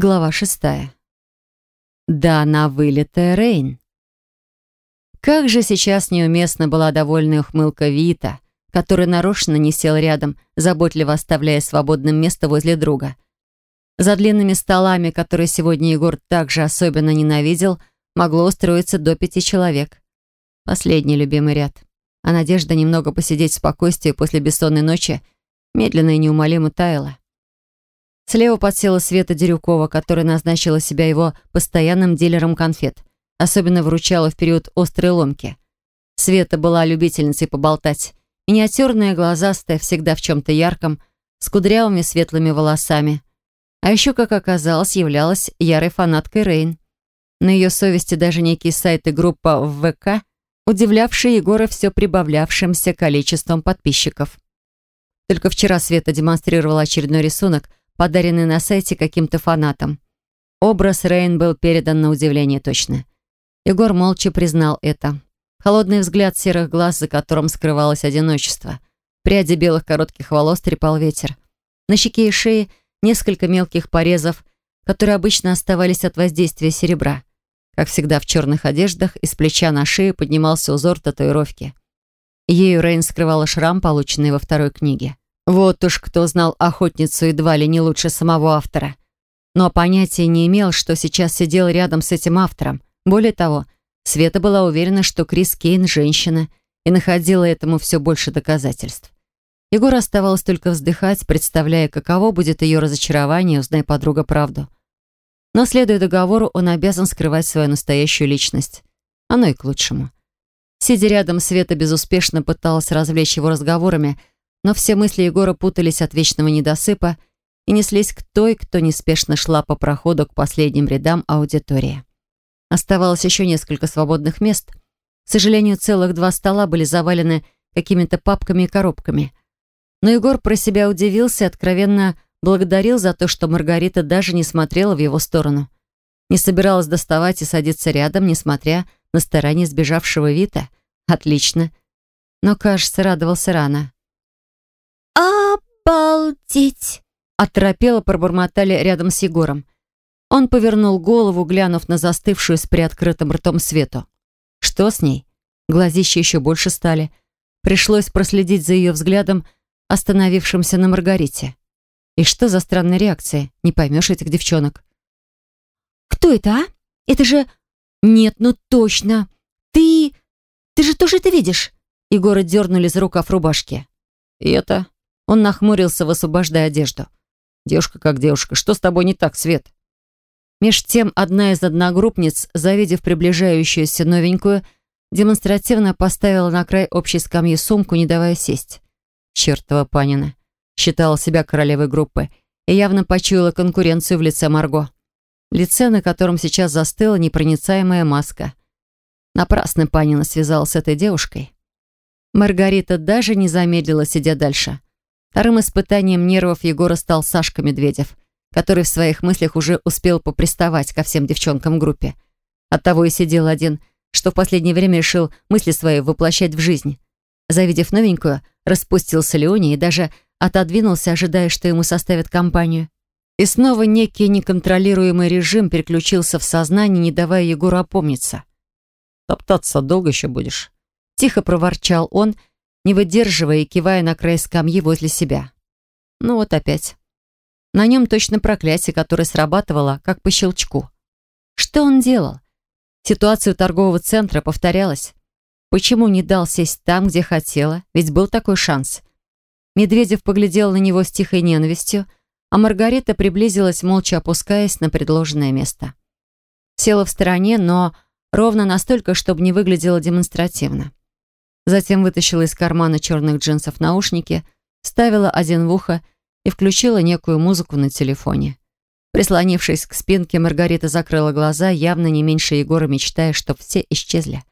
Глава шестая. Да, на вылитая Рейн. Как же сейчас неуместно была довольная ухмылка Вита, который нарочно не сел рядом, заботливо оставляя свободным место возле друга. За длинными столами, которые сегодня Егор также особенно ненавидел, могло устроиться до пяти человек. Последний любимый ряд. А надежда немного посидеть в спокойствии после бессонной ночи медленно и неумолимо таяла. Слева подсела Света Дерюкова, которая назначила себя его постоянным дилером конфет. Особенно вручала в период острой ломки. Света была любительницей поболтать. Миниатюрная, глазастая, всегда в чем-то ярком, с кудрявыми светлыми волосами. А еще, как оказалось, являлась ярой фанаткой Рейн. На ее совести даже некие сайты группа в ВК, удивлявшие Егора все прибавлявшимся количеством подписчиков. Только вчера Света демонстрировала очередной рисунок, подаренный на сайте каким-то фанатам. Образ Рейн был передан на удивление точно. Егор молча признал это. Холодный взгляд серых глаз, за которым скрывалось одиночество. Пряди белых коротких волос трепал ветер. На щеке и шее несколько мелких порезов, которые обычно оставались от воздействия серебра. Как всегда в черных одеждах, из плеча на шею поднимался узор татуировки. Ею Рейн скрывала шрам, полученный во второй книге. Вот уж кто знал охотницу едва ли не лучше самого автора. Но понятия не имел, что сейчас сидел рядом с этим автором. Более того, Света была уверена, что Крис Кейн – женщина, и находила этому все больше доказательств. Егор оставалось только вздыхать, представляя, каково будет ее разочарование, узнай подруга правду. Но, следуя договору, он обязан скрывать свою настоящую личность. Оно и к лучшему. Сидя рядом, Света безуспешно пыталась развлечь его разговорами – но все мысли Егора путались от вечного недосыпа и неслись к той, кто неспешно шла по проходу к последним рядам аудитории. Оставалось еще несколько свободных мест. К сожалению, целых два стола были завалены какими-то папками и коробками. Но Егор про себя удивился и откровенно благодарил за то, что Маргарита даже не смотрела в его сторону. Не собиралась доставать и садиться рядом, несмотря на старание сбежавшего Вита. Отлично. Но, кажется, радовался рано. «Обалдеть!» Оторопело пробормотали рядом с Егором. Он повернул голову, глянув на застывшую с приоткрытым ртом Свету. Что с ней? Глазища еще больше стали. Пришлось проследить за ее взглядом, остановившимся на Маргарите. И что за странная реакция? Не поймешь этих девчонок. «Кто это, а? Это же... Нет, ну точно! Ты... Ты же тоже это видишь?» Егора дернули за рукав рубашки. «И это...» Он нахмурился, высвобождая одежду. «Девушка как девушка. Что с тобой не так, Свет?» Меж тем, одна из одногруппниц, завидев приближающуюся новенькую, демонстративно поставила на край общей скамьи сумку, не давая сесть. Чертова Панина. Считала себя королевой группы и явно почуяла конкуренцию в лице Марго. Лице, на котором сейчас застыла непроницаемая маска. Напрасно Панина связалась с этой девушкой. Маргарита даже не замедлила, сидя дальше. Вторым испытанием нервов Егора стал Сашка Медведев, который в своих мыслях уже успел поприставать ко всем девчонкам группе. Оттого и сидел один, что в последнее время решил мысли свои воплощать в жизнь. Завидев новенькую, распустился Леони и даже отодвинулся, ожидая, что ему составят компанию. И снова некий неконтролируемый режим переключился в сознание, не давая Егору опомниться. «Топтаться долго еще будешь?» Тихо проворчал он не выдерживая и кивая на край скамьи возле себя. Ну вот опять. На нем точно проклятие, которое срабатывало, как по щелчку. Что он делал? Ситуация у торгового центра повторялась. Почему не дал сесть там, где хотела? Ведь был такой шанс. Медведев поглядел на него с тихой ненавистью, а Маргарита приблизилась, молча опускаясь на предложенное место. Села в стороне, но ровно настолько, чтобы не выглядело демонстративно. Затем вытащила из кармана черных джинсов наушники, ставила один в ухо и включила некую музыку на телефоне. Прислонившись к спинке, Маргарита закрыла глаза, явно не меньше Егора, мечтая, чтоб все исчезли.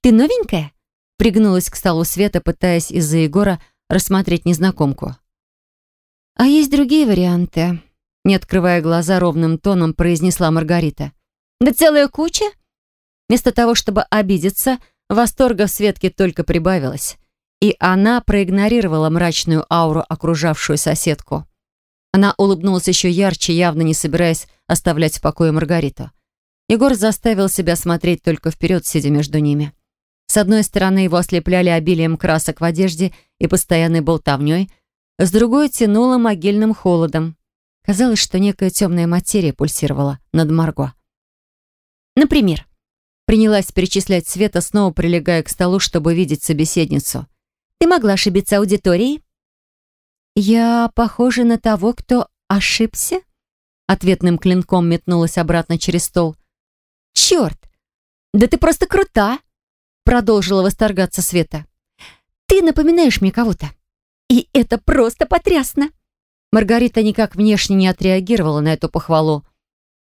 «Ты новенькая?» Пригнулась к столу Света, пытаясь из-за Егора рассмотреть незнакомку. «А есть другие варианты?» Не открывая глаза, ровным тоном произнесла Маргарита. «Да целая куча?» Вместо того, чтобы обидеться, Восторга в Светке только прибавилось, и она проигнорировала мрачную ауру, окружавшую соседку. Она улыбнулась еще ярче, явно не собираясь оставлять в покое Маргариту. Егор заставил себя смотреть только вперед, сидя между ними. С одной стороны, его ослепляли обилием красок в одежде и постоянной болтовней, с другой тянуло могильным холодом. Казалось, что некая темная материя пульсировала над Марго. Например, принялась перечислять Света, снова прилегая к столу, чтобы видеть собеседницу. «Ты могла ошибиться аудиторией?» «Я похожа на того, кто ошибся?» Ответным клинком метнулась обратно через стол. «Черт! Да ты просто крута!» Продолжила восторгаться Света. «Ты напоминаешь мне кого-то. И это просто потрясно!» Маргарита никак внешне не отреагировала на эту похвалу,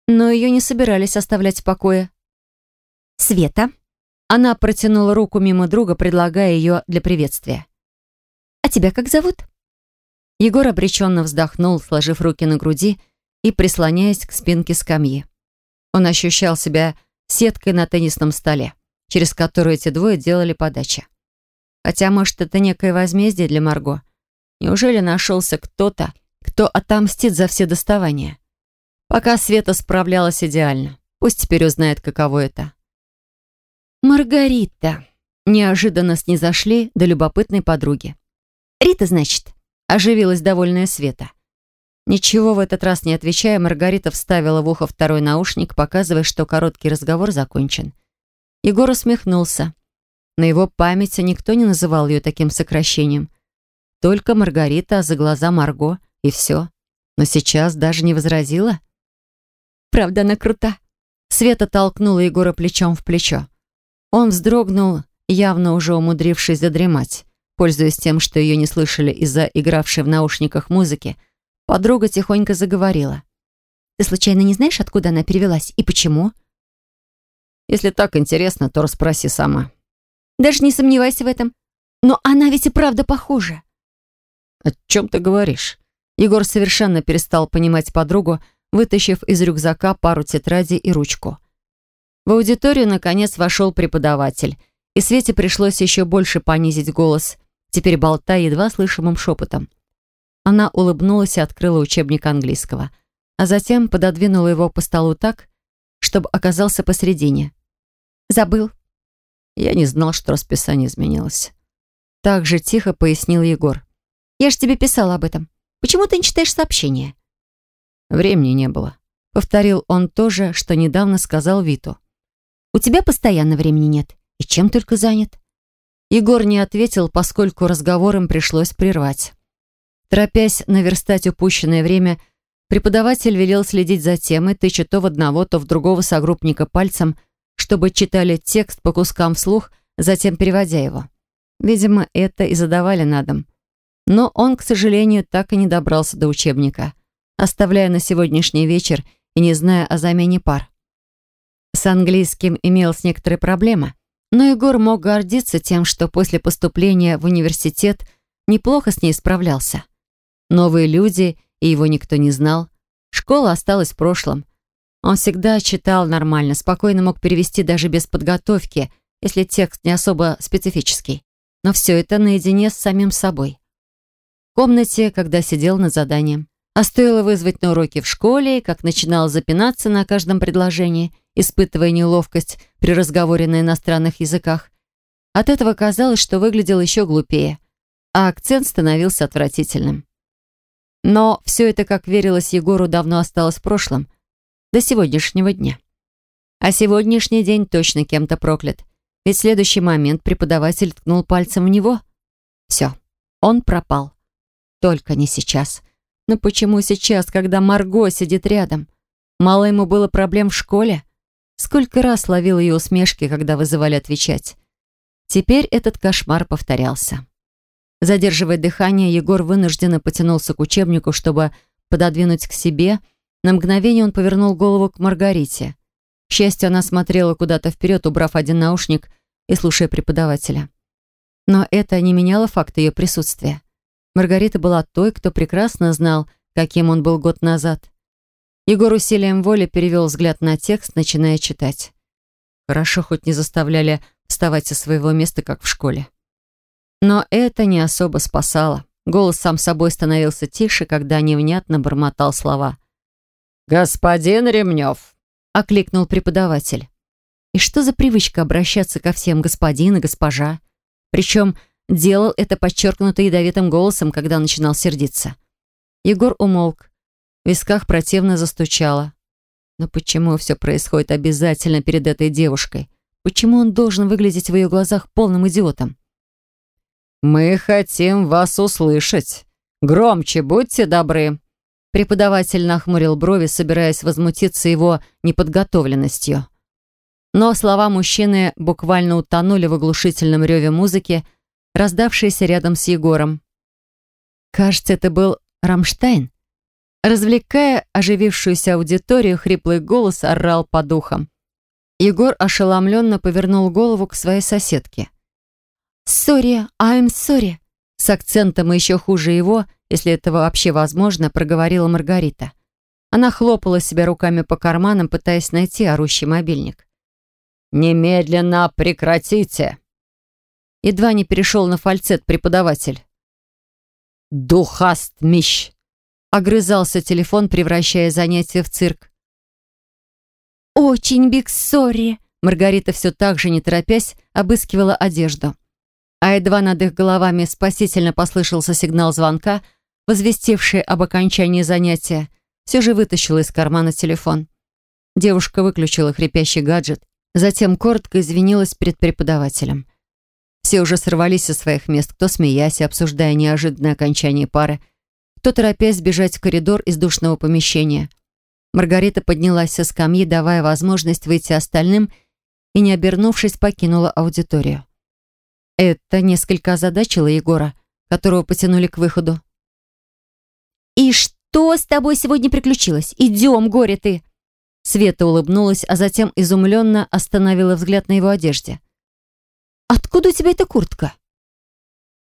но ее не собирались оставлять в покое. «Света!» Она протянула руку мимо друга, предлагая ее для приветствия. «А тебя как зовут?» Егор обреченно вздохнул, сложив руки на груди и прислоняясь к спинке скамьи. Он ощущал себя сеткой на теннисном столе, через которую эти двое делали подачи. Хотя, может, это некое возмездие для Марго. Неужели нашелся кто-то, кто отомстит за все доставания? Пока Света справлялась идеально. Пусть теперь узнает, каково это. Маргарита. Неожиданно снизошли до любопытной подруги. «Рита, значит?» Оживилась довольная Света. Ничего в этот раз не отвечая, Маргарита вставила в ухо второй наушник, показывая, что короткий разговор закончен. Егор усмехнулся. На его памяти никто не называл ее таким сокращением. Только Маргарита, а за глаза Марго, и все. Но сейчас даже не возразила. «Правда, она крута». Света толкнула Егора плечом в плечо. Он вздрогнул, явно уже умудрившись задремать. Пользуясь тем, что ее не слышали из-за игравшей в наушниках музыки, подруга тихонько заговорила. «Ты случайно не знаешь, откуда она перевелась и почему?» «Если так интересно, то расспроси сама». «Даже не сомневайся в этом. Но она ведь и правда похожа». «О чем ты говоришь?» Егор совершенно перестал понимать подругу, вытащив из рюкзака пару тетрадей и ручку. В аудиторию, наконец, вошел преподаватель, и Свете пришлось еще больше понизить голос, теперь болтая едва слышимым шепотом. Она улыбнулась и открыла учебник английского, а затем пододвинула его по столу так, чтобы оказался посередине. «Забыл». Я не знал, что расписание изменилось. Так же тихо пояснил Егор. «Я же тебе писал об этом. Почему ты не читаешь сообщения?» Времени не было. Повторил он то же, что недавно сказал Виту. У тебя постоянно времени нет. И чем только занят?» Егор не ответил, поскольку разговор им пришлось прервать. Торопясь наверстать упущенное время, преподаватель велел следить за темой, тыча то в одного, то в другого согруппника пальцем, чтобы читали текст по кускам вслух, затем переводя его. Видимо, это и задавали на дом. Но он, к сожалению, так и не добрался до учебника, оставляя на сегодняшний вечер и не зная о замене пар. С английским имелась некоторая проблема, но Егор мог гордиться тем, что после поступления в университет неплохо с ней справлялся. Новые люди, и его никто не знал. Школа осталась в прошлом. Он всегда читал нормально, спокойно мог перевести даже без подготовки, если текст не особо специфический. Но все это наедине с самим собой. В комнате, когда сидел над заданием. А стоило вызвать на уроки в школе, как начинал запинаться на каждом предложении, испытывая неловкость при разговоре на иностранных языках. От этого казалось, что выглядел еще глупее, а акцент становился отвратительным. Но все это, как верилось Егору, давно осталось в прошлом, до сегодняшнего дня. А сегодняшний день точно кем-то проклят, ведь в следующий момент преподаватель ткнул пальцем в него. Все, он пропал. Только не сейчас. Но почему сейчас, когда Марго сидит рядом? Мало ему было проблем в школе? Сколько раз ловил ее усмешки, когда вызывали отвечать? Теперь этот кошмар повторялся. Задерживая дыхание, Егор вынужденно потянулся к учебнику, чтобы пододвинуть к себе. На мгновение он повернул голову к Маргарите. К счастью, она смотрела куда-то вперед, убрав один наушник и слушая преподавателя. Но это не меняло факта ее присутствия. Маргарита была той, кто прекрасно знал, каким он был год назад. Егор усилием воли перевел взгляд на текст, начиная читать. Хорошо, хоть не заставляли вставать со своего места, как в школе. Но это не особо спасало. Голос сам собой становился тише, когда невнятно бормотал слова. «Господин Ремнев!» — окликнул преподаватель. И что за привычка обращаться ко всем господин и госпожа? Причем делал это подчеркнуто ядовитым голосом, когда начинал сердиться. Егор умолк. В висках противно застучало. Но почему все происходит обязательно перед этой девушкой? Почему он должен выглядеть в ее глазах полным идиотом? «Мы хотим вас услышать. Громче будьте добры». Преподаватель нахмурил брови, собираясь возмутиться его неподготовленностью. Но слова мужчины буквально утонули в оглушительном реве музыки, раздавшейся рядом с Егором. Кажется, это был Рамштайн. Развлекая оживившуюся аудиторию, хриплый голос орал по духам. Егор ошеломленно повернул голову к своей соседке. «Сори, I'm sorry», с акцентом еще хуже его, если это вообще возможно, проговорила Маргарита. Она хлопала себя руками по карманам, пытаясь найти орущий мобильник. «Немедленно прекратите!» Едва не перешел на фальцет преподаватель. «Духаст мищ!» Огрызался телефон, превращая занятие в цирк. «Очень биг сори!» Маргарита все так же, не торопясь, обыскивала одежду а едва над их головами спасительно послышался сигнал звонка, возвестивший об окончании занятия, все же вытащила из кармана телефон. Девушка выключила хрипящий гаджет, затем коротко извинилась перед преподавателем. Все уже сорвались со своих мест, кто смеясь обсуждая неожиданное окончание пары, кто торопясь бежать в коридор из душного помещения. Маргарита поднялась со скамьи, давая возможность выйти остальным, и, не обернувшись, покинула аудиторию. Это несколько озадачило Егора, которого потянули к выходу. «И что с тобой сегодня приключилось? Идем, горе ты!» Света улыбнулась, а затем изумленно остановила взгляд на его одежде. «Откуда у тебя эта куртка?»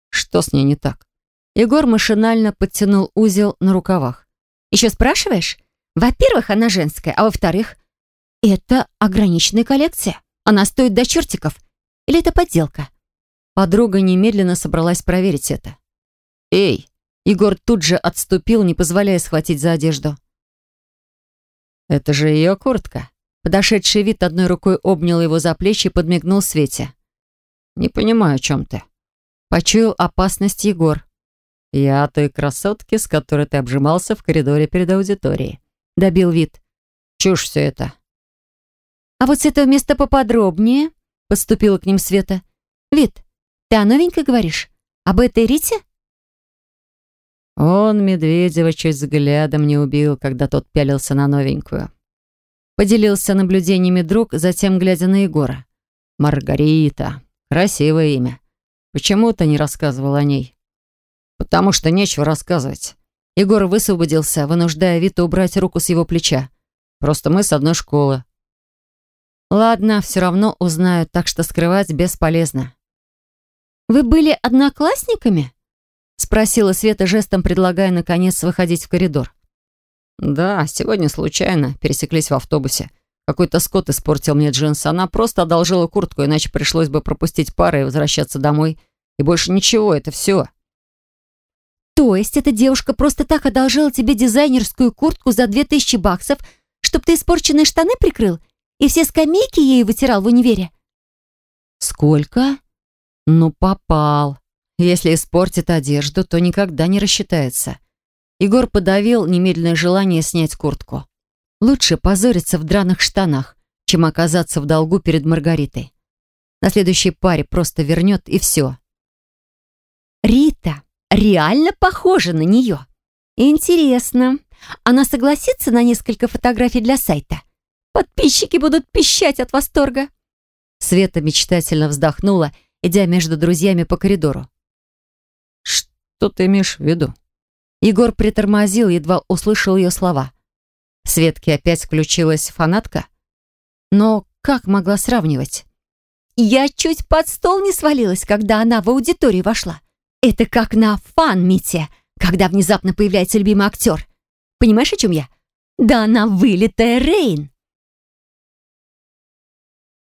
Что с ней не так? Егор машинально подтянул узел на рукавах. «Еще спрашиваешь? Во-первых, она женская, а во-вторых, это ограниченная коллекция. Она стоит до чертиков. Или это подделка?» Подруга немедленно собралась проверить это. «Эй!» Егор тут же отступил, не позволяя схватить за одежду. «Это же ее куртка». Подошедший вид одной рукой обнял его за плечи и подмигнул Свете. «Не понимаю, о чем ты». Почуял опасность Егор. «Я той красотке, с которой ты обжимался в коридоре перед аудиторией». Добил вид. «Чушь все это». «А вот с этого места поподробнее», — подступила к ним Света. «Вид, ты о новенькой говоришь? Об этой Рите?» Он Медведева чуть взглядом не убил, когда тот пялился на новенькую. Поделился наблюдениями друг, затем глядя на Егора. «Маргарита. Красивое имя. Почему ты не рассказывал о ней?» «Потому что нечего рассказывать». Егор высвободился, вынуждая Виту убрать руку с его плеча. «Просто мы с одной школы». «Ладно, все равно узнают, так что скрывать бесполезно. «Вы были одноклассниками?» Спросила Света жестом, предлагая, наконец, выходить в коридор. «Да, сегодня случайно пересеклись в автобусе. Какой-то скот испортил мне джинсы. Она просто одолжила куртку, иначе пришлось бы пропустить пары и возвращаться домой. И больше ничего, это все». «То есть эта девушка просто так одолжила тебе дизайнерскую куртку за две тысячи баксов, чтобы ты испорченные штаны прикрыл и все скамейки ею вытирал в универе?» «Сколько?» Ну, попал. Если испортит одежду, то никогда не рассчитается. Егор подавил немедленное желание снять куртку. Лучше позориться в драных штанах, чем оказаться в долгу перед Маргаритой. На следующей паре просто вернет и все. Рита реально похожа на нее. Интересно, она согласится на несколько фотографий для сайта? Подписчики будут пищать от восторга. Света мечтательно вздохнула идя между друзьями по коридору. «Что ты имеешь в виду?» Егор притормозил, едва услышал ее слова. Светке опять включилась фанатка? Но как могла сравнивать? «Я чуть под стол не свалилась, когда она в аудиторию вошла. Это как на фан-мите, когда внезапно появляется любимый актер. Понимаешь, о чем я? Да она вылитая Рейн!»